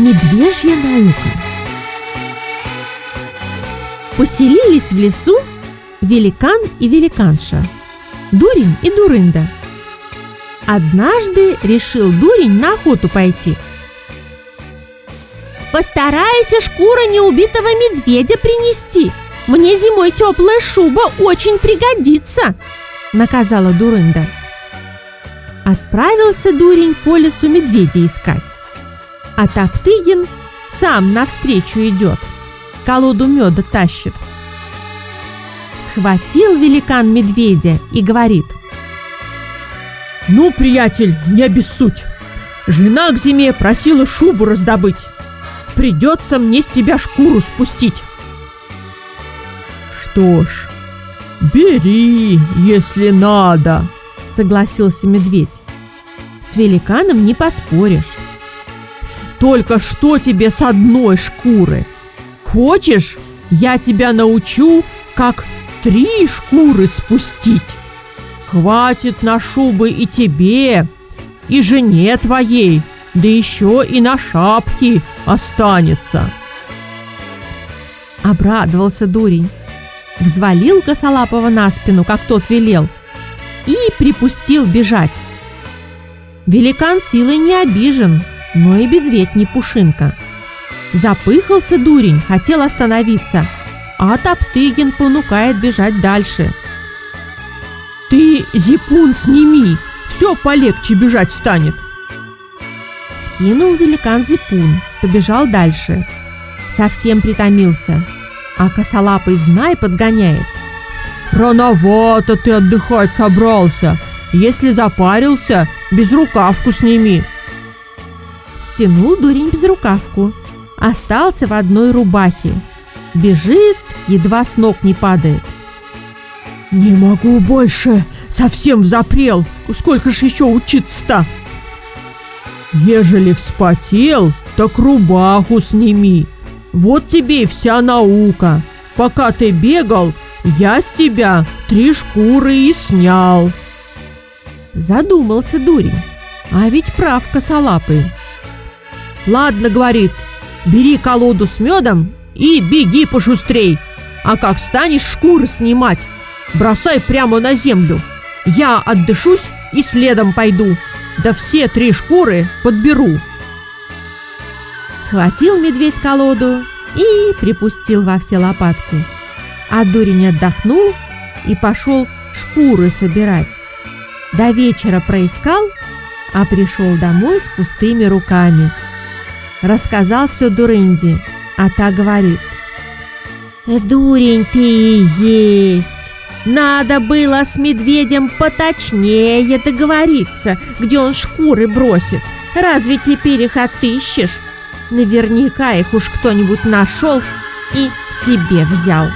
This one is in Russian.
Медвежья наука Поселились в лесу великан и великанша, дурень и дурында. Однажды решил дурень на охоту пойти. Постарайся шкура неубитого медведя принести. Мне зимой теплая шуба очень пригодится, наказала дурында. Отправился дурень по лесу медведя искать. А Топтыгин сам навстречу идет, колоду меда тащит. Схватил великан медведя и говорит. «Ну, приятель, не обессудь. Жена к зиме просила шубу раздобыть. Придется мне с тебя шкуру спустить». «Что ж, бери, если надо», — согласился медведь. С великаном не поспоришь. Только что тебе с одной шкуры? Хочешь, я тебя научу, как три шкуры спустить? Хватит на шубы и тебе, и жене твоей, да еще и на шапки останется. Обрадовался дурень, взвалил косолапого на спину, как тот велел, и припустил бежать. Великан силой не обижен, но и медведь не пушинка. Запыхался дурень, хотел остановиться, а Топтыгин понукает бежать дальше. «Ты, зипун, сними, все полегче бежать станет!» Скинул великан зипун, побежал дальше. Совсем притомился, а косолапый знай подгоняет. «Рановато ты отдыхать собрался!» Если запарился, безрукавку сними. Стянул дурень безрукавку. Остался в одной рубахе. Бежит, едва с ног не падает. Не могу больше, совсем запрел. Сколько ж еще учиться-то? Ежели вспотел, так рубаху сними. Вот тебе и вся наука. Пока ты бегал, я с тебя три шкуры и снял. Задумался дурень. А ведь прав косолапый. Ладно, говорит, бери колоду с медом и беги пошустрей. А как станешь шкуры снимать, бросай прямо на землю. Я отдышусь и следом пойду. Да все три шкуры подберу. Схватил медведь колоду и припустил во все лопатки. А дурень отдохнул и пошел шкуры собирать. До вечера проискал, а пришел домой с пустыми руками. Рассказал все Дурынде, а та говорит. «Дурень ты и есть! Надо было с медведем поточнее договориться, где он шкуры бросит. Разве теперь их отыщешь? Наверняка их уж кто-нибудь нашел и себе взял».